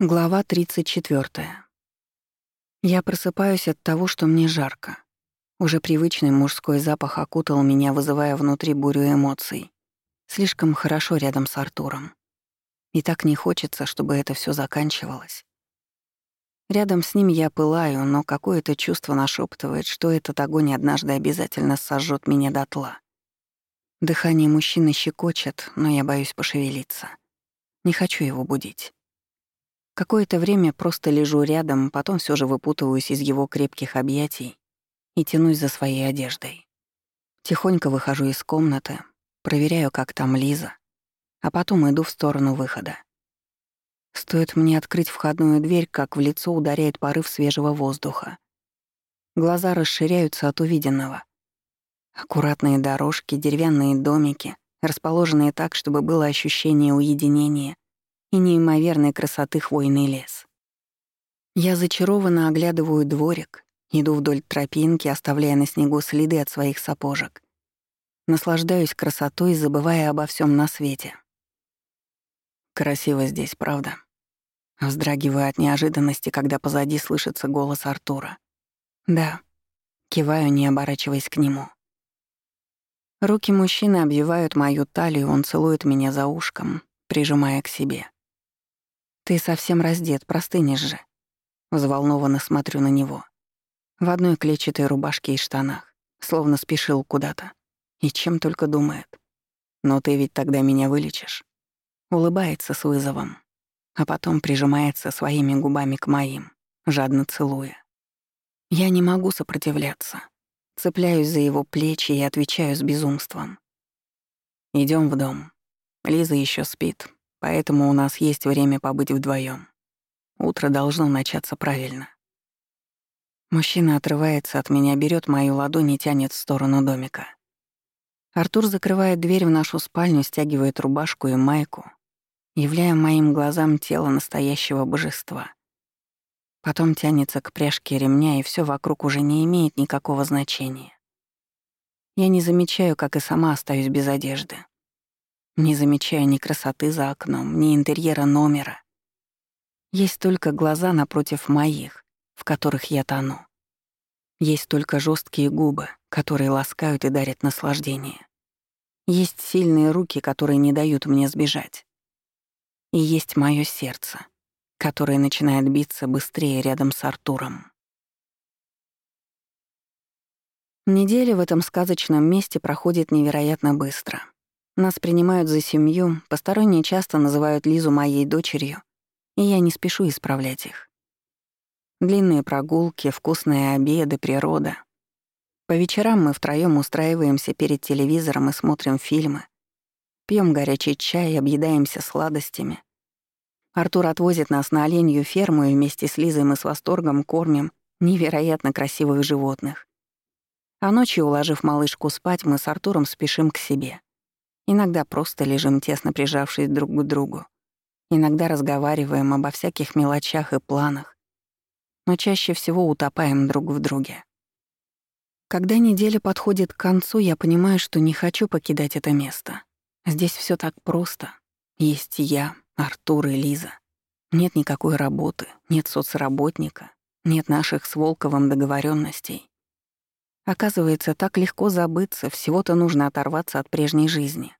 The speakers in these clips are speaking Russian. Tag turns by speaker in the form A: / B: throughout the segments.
A: Глава 34. Я просыпаюсь от того, что мне жарко. Уже привычный мужской запах окутал меня, вызывая внутри бурю эмоций. Слишком хорошо рядом с Артуром. И так не хочется, чтобы это все заканчивалось. Рядом с ним я пылаю, но какое-то чувство нашептывает, что этот огонь однажды обязательно сожжет меня дотла. Дыхание мужчины щекочет, но я боюсь пошевелиться. Не хочу его будить. Какое-то время просто лежу рядом, потом все же выпутываюсь из его крепких объятий и тянусь за своей одеждой. Тихонько выхожу из комнаты, проверяю, как там Лиза, а потом иду в сторону выхода. Стоит мне открыть входную дверь, как в лицо ударяет порыв свежего воздуха. Глаза расширяются от увиденного. Аккуратные дорожки, деревянные домики, расположенные так, чтобы было ощущение уединения и неимоверной красоты хвойный лес. Я зачарованно оглядываю дворик, иду вдоль тропинки, оставляя на снегу следы от своих сапожек. Наслаждаюсь красотой, забывая обо всем на свете. Красиво здесь, правда? Вздрагиваю от неожиданности, когда позади слышится голос Артура. Да. Киваю, не оборачиваясь к нему. Руки мужчины обвивают мою талию, он целует меня за ушком, прижимая к себе. «Ты совсем раздет, простынешь же». Взволнованно смотрю на него. В одной клетчатой рубашке и штанах, словно спешил куда-то. И чем только думает. «Но ты ведь тогда меня вылечишь». Улыбается с вызовом, а потом прижимается своими губами к моим, жадно целуя. Я не могу сопротивляться. Цепляюсь за его плечи и отвечаю с безумством. Идем в дом. Лиза еще спит, Поэтому у нас есть время побыть вдвоем. Утро должно начаться правильно. Мужчина отрывается от меня, берет мою ладонь и тянет в сторону домика. Артур закрывает дверь в нашу спальню, стягивает рубашку и майку, являя моим глазам тело настоящего божества. Потом тянется к пряжке ремня, и все вокруг уже не имеет никакого значения. Я не замечаю, как и сама остаюсь без одежды. Не замечая ни красоты за окном, ни интерьера номера. Есть только глаза напротив моих, в которых я тону. Есть только жесткие губы, которые ласкают и дарят наслаждение. Есть сильные руки, которые не дают мне сбежать. И есть мое сердце, которое начинает биться быстрее рядом с Артуром. Неделя в этом сказочном месте проходит невероятно быстро — нас принимают за семью, посторонние часто называют Лизу моей дочерью, и я не спешу исправлять их. Длинные прогулки, вкусные обеды, природа. По вечерам мы втроём устраиваемся перед телевизором и смотрим фильмы. Пьем горячий чай, объедаемся сладостями. Артур отвозит нас на оленью ферму, и вместе с Лизой мы с восторгом кормим невероятно красивых животных. А ночью, уложив малышку спать, мы с Артуром спешим к себе. Иногда просто лежим тесно прижавшись друг к другу. Иногда разговариваем обо всяких мелочах и планах. Но чаще всего утопаем друг в друге. Когда неделя подходит к концу, я понимаю, что не хочу покидать это место. Здесь все так просто. Есть я, Артур и Лиза. Нет никакой работы, нет соцработника, нет наших с Волковым договоренностей. Оказывается, так легко забыться, всего-то нужно оторваться от прежней жизни.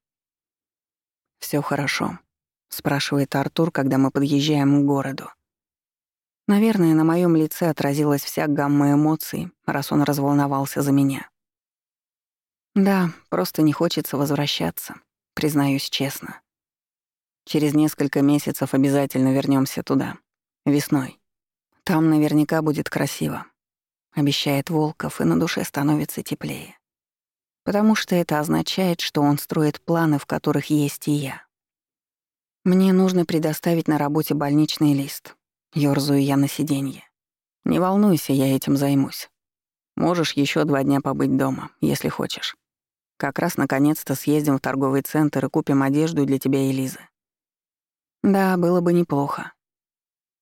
A: Все хорошо», — спрашивает Артур, когда мы подъезжаем к городу. Наверное, на моем лице отразилась вся гамма эмоций, раз он разволновался за меня. Да, просто не хочется возвращаться, признаюсь честно. Через несколько месяцев обязательно вернемся туда. Весной. Там наверняка будет красиво обещает Волков, и на душе становится теплее. Потому что это означает, что он строит планы, в которых есть и я. Мне нужно предоставить на работе больничный лист. Ёрзаю я на сиденье. Не волнуйся, я этим займусь. Можешь еще два дня побыть дома, если хочешь. Как раз наконец-то съездим в торговый центр и купим одежду для тебя и Лизы. Да, было бы неплохо.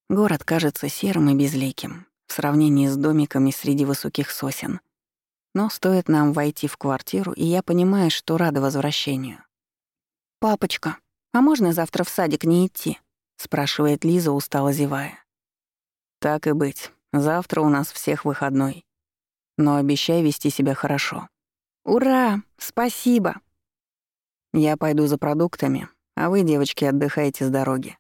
A: Город кажется серым и безликим, в сравнении с домиками среди высоких сосен. Но стоит нам войти в квартиру, и я понимаю, что рада возвращению. «Папочка, а можно завтра в садик не идти?» — спрашивает Лиза, устало зевая. «Так и быть. Завтра у нас всех выходной. Но обещай вести себя хорошо». «Ура! Спасибо!» «Я пойду за продуктами, а вы, девочки, отдыхайте с дороги».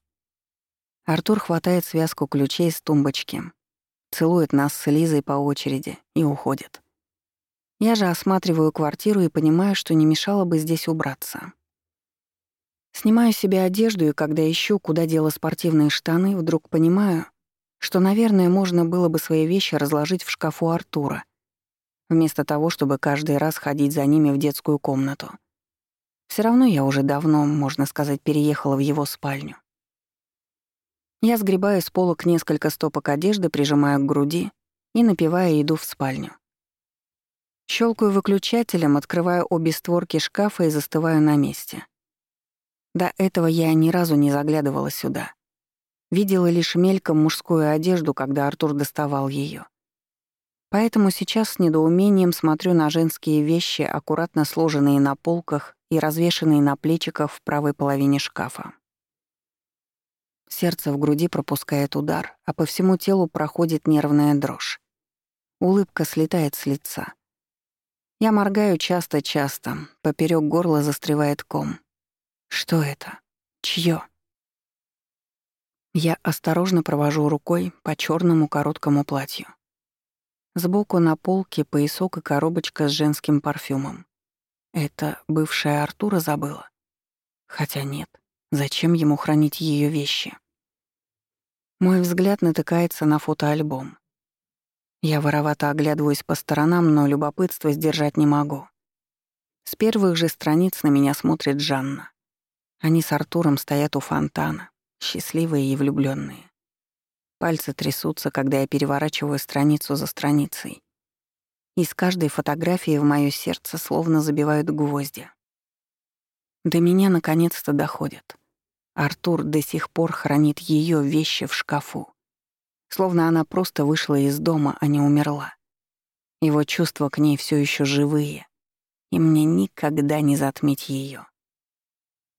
A: Артур хватает связку ключей с тумбочки, целует нас с Лизой по очереди и уходит. Я же осматриваю квартиру и понимаю, что не мешало бы здесь убраться. Снимаю себе одежду, и когда ищу, куда дело спортивные штаны, вдруг понимаю, что, наверное, можно было бы свои вещи разложить в шкафу Артура, вместо того, чтобы каждый раз ходить за ними в детскую комнату. Все равно я уже давно, можно сказать, переехала в его спальню. Я сгребаю с полок несколько стопок одежды, прижимаю к груди и, напивая, иду в спальню. Щелкаю выключателем, открываю обе створки шкафа и застываю на месте. До этого я ни разу не заглядывала сюда. Видела лишь мельком мужскую одежду, когда Артур доставал ее. Поэтому сейчас с недоумением смотрю на женские вещи, аккуратно сложенные на полках и развешанные на плечиках в правой половине шкафа. Сердце в груди пропускает удар, а по всему телу проходит нервная дрожь. Улыбка слетает с лица. Я моргаю часто-часто, поперек горла застревает ком. Что это? Чье? Я осторожно провожу рукой по черному короткому платью. Сбоку на полке поясок и коробочка с женским парфюмом. Это бывшая Артура забыла? Хотя нет. Зачем ему хранить ее вещи? Мой взгляд натыкается на фотоальбом. Я воровато оглядываюсь по сторонам, но любопытство сдержать не могу. С первых же страниц на меня смотрит Жанна. Они с Артуром стоят у фонтана, счастливые и влюбленные. Пальцы трясутся, когда я переворачиваю страницу за страницей. И с каждой фотографией в моё сердце словно забивают гвозди. До меня наконец-то доходит. Артур до сих пор хранит ее вещи в шкафу. Словно она просто вышла из дома, а не умерла. Его чувства к ней все еще живые, и мне никогда не затмить ее.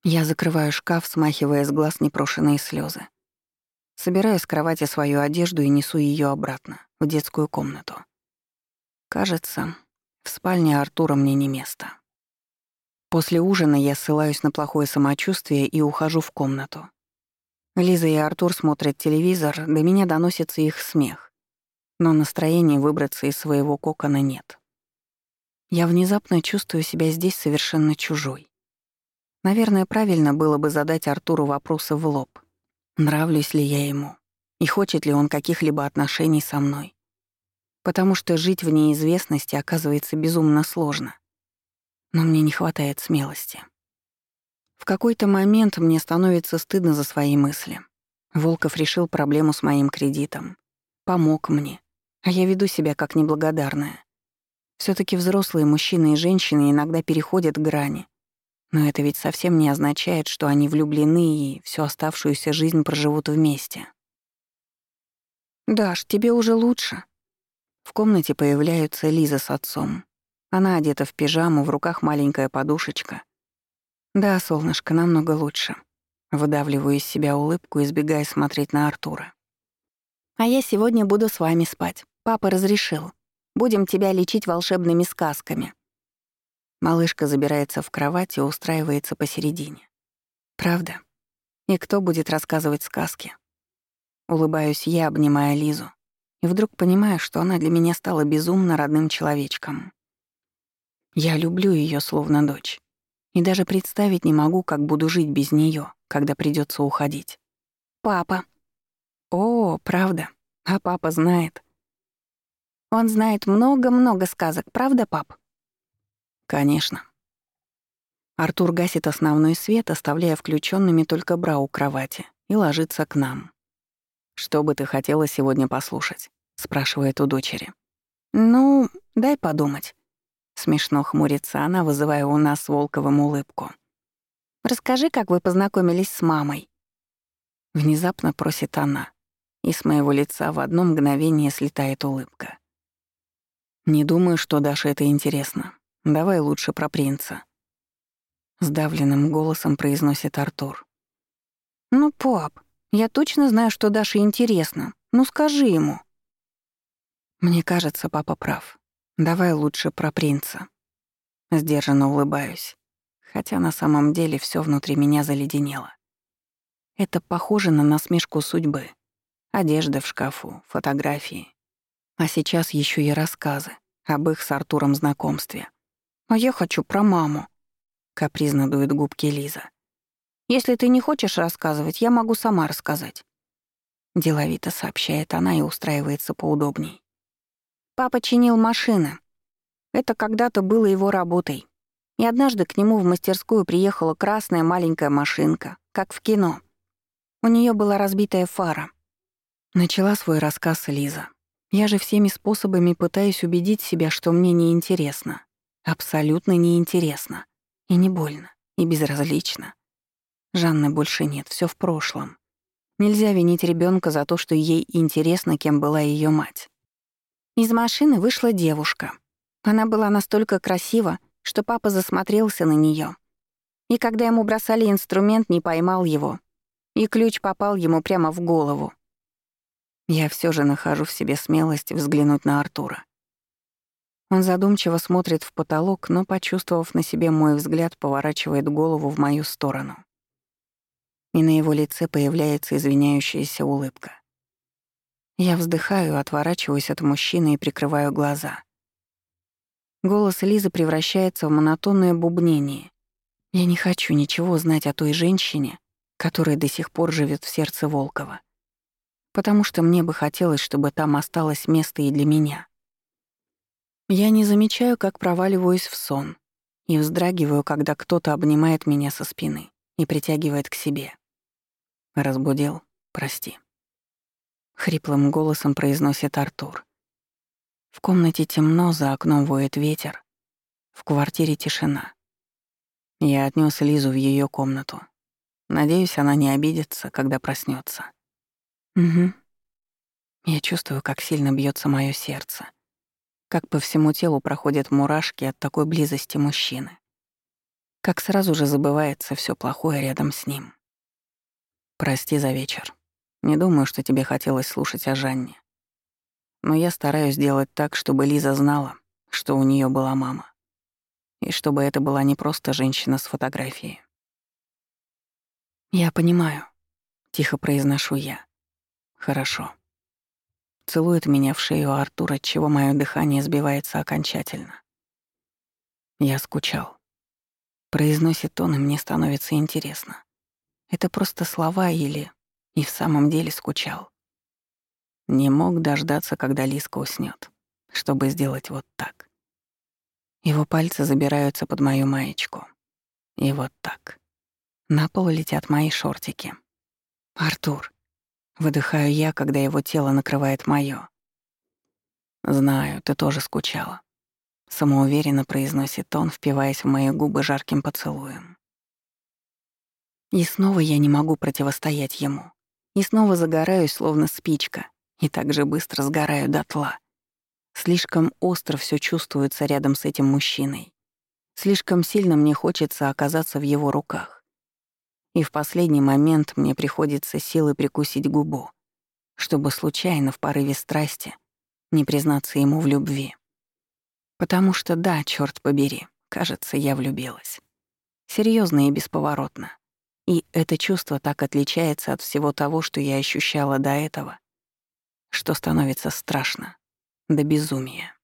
A: Я закрываю шкаф, смахивая с глаз непрошенные слезы. Собираю с кровати свою одежду и несу ее обратно, в детскую комнату. Кажется, в спальне Артура мне не место. После ужина я ссылаюсь на плохое самочувствие и ухожу в комнату. Лиза и Артур смотрят телевизор, до меня доносится их смех. Но настроения выбраться из своего кокона нет. Я внезапно чувствую себя здесь совершенно чужой. Наверное, правильно было бы задать Артуру вопросы в лоб. Нравлюсь ли я ему? И хочет ли он каких-либо отношений со мной? Потому что жить в неизвестности оказывается безумно сложно но мне не хватает смелости. В какой-то момент мне становится стыдно за свои мысли. Волков решил проблему с моим кредитом. Помог мне. А я веду себя как неблагодарная. все таки взрослые мужчины и женщины иногда переходят грани. Но это ведь совсем не означает, что они влюблены и всю оставшуюся жизнь проживут вместе. «Даш, тебе уже лучше?» В комнате появляются Лиза с отцом. Она одета в пижаму, в руках маленькая подушечка. Да, солнышко, намного лучше. Выдавливаю из себя улыбку, избегая смотреть на Артура. А я сегодня буду с вами спать. Папа разрешил. Будем тебя лечить волшебными сказками. Малышка забирается в кровать и устраивается посередине. Правда? И кто будет рассказывать сказки? Улыбаюсь я, обнимая Лизу. И вдруг понимаю, что она для меня стала безумно родным человечком. Я люблю ее словно дочь. И даже представить не могу, как буду жить без нее, когда придется уходить. Папа. О, правда. А папа знает. Он знает много-много сказок, правда, пап? Конечно. Артур гасит основной свет, оставляя включенными только бра у кровати, и ложится к нам. «Что бы ты хотела сегодня послушать?» — спрашивает у дочери. «Ну, дай подумать. Смешно хмурится она, вызывая у нас с Волковым улыбку. «Расскажи, как вы познакомились с мамой?» Внезапно просит она, и с моего лица в одно мгновение слетает улыбка. «Не думаю, что Даше это интересно. Давай лучше про принца». Сдавленным голосом произносит Артур. «Ну, пап, Я точно знаю, что Даше интересно. Ну скажи ему. Мне кажется, папа прав. Давай лучше про принца. Сдержанно улыбаюсь, хотя на самом деле все внутри меня заледенело. Это похоже на насмешку судьбы. Одежда в шкафу, фотографии. А сейчас еще и рассказы об их с Артуром знакомстве. «А я хочу про маму», — капризно дует губки Лиза. «Если ты не хочешь рассказывать, я могу сама рассказать». Деловито сообщает она и устраивается поудобней. Папа чинил машины. Это когда-то было его работой. И однажды к нему в мастерскую приехала красная маленькая машинка, как в кино. У нее была разбитая фара. Начала свой рассказ Лиза. Я же всеми способами пытаюсь убедить себя, что мне неинтересно. Абсолютно неинтересно. И не больно, и безразлично. Жанны больше нет, все в прошлом. Нельзя винить ребенка за то, что ей интересно, кем была ее мать. Из машины вышла девушка. Она была настолько красива, что папа засмотрелся на нее. И когда ему бросали инструмент, не поймал его. И ключ попал ему прямо в голову. Я все же нахожу в себе смелость взглянуть на Артура. Он задумчиво смотрит в потолок, но, почувствовав на себе мой взгляд, поворачивает голову в мою сторону. И на его лице появляется извиняющаяся улыбка. Я вздыхаю, отворачиваюсь от мужчины и прикрываю глаза. Голос Лизы превращается в монотонное бубнение. Я не хочу ничего знать о той женщине, которая до сих пор живет в сердце Волкова потому что мне бы хотелось, чтобы там осталось место и для меня. Я не замечаю, как проваливаюсь в сон и вздрагиваю, когда кто-то обнимает меня со спины и притягивает к себе. Разбудил, прости. Хриплым голосом произносит Артур. В комнате темно, за окном воет ветер. В квартире тишина. Я отнес Лизу в ее комнату. Надеюсь, она не обидится, когда проснется. Угу. Я чувствую, как сильно бьется мое сердце. Как по всему телу проходят мурашки от такой близости мужчины. Как сразу же забывается все плохое рядом с ним. Прости за вечер. Не думаю, что тебе хотелось слушать о Жанне. Но я стараюсь сделать так, чтобы Лиза знала, что у нее была мама. И чтобы это была не просто женщина с фотографией. «Я понимаю», — тихо произношу я. Хорошо. Целует меня в шею Артур, отчего мое дыхание сбивается окончательно. Я скучал. Произносит он, и мне становится интересно. Это просто слова или и в самом деле скучал. Не мог дождаться, когда Лиска уснет, чтобы сделать вот так. Его пальцы забираются под мою маечку. И вот так. На пол летят мои шортики. «Артур, Выдыхаю я, когда его тело накрывает моё. «Знаю, ты тоже скучала», — самоуверенно произносит он, впиваясь в мои губы жарким поцелуем. И снова я не могу противостоять ему. И снова загораюсь, словно спичка, и так же быстро сгораю дотла. Слишком остро все чувствуется рядом с этим мужчиной. Слишком сильно мне хочется оказаться в его руках. И в последний момент мне приходится силой прикусить губу, чтобы случайно в порыве страсти не признаться ему в любви. Потому что да, черт побери, кажется, я влюбилась. Серьезно и бесповоротно. И это чувство так отличается от всего того, что я ощущала до этого, что становится страшно, до безумия.